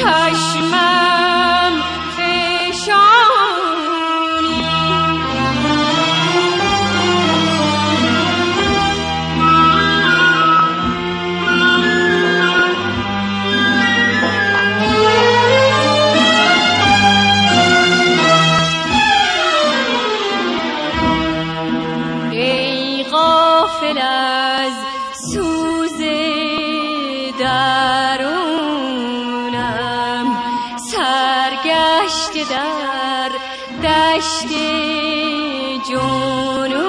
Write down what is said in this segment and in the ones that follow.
چشمم فشانی. ای غافل از کشت جنونم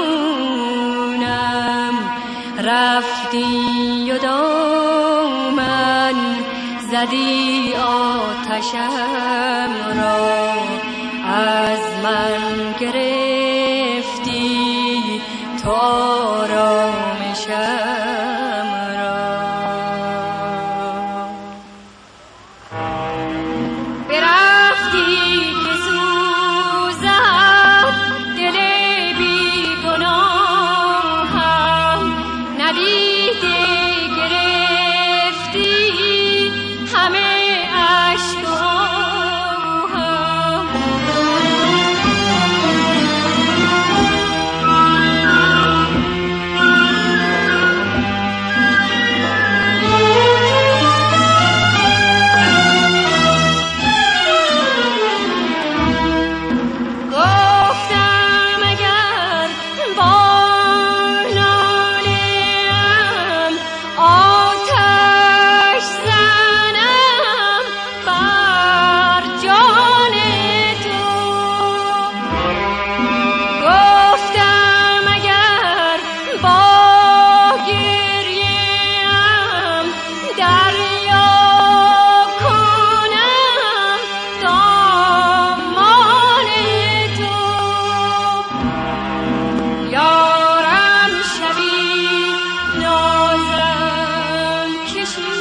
رفتی و دامن زدی آتشم را. از من گرفتی تو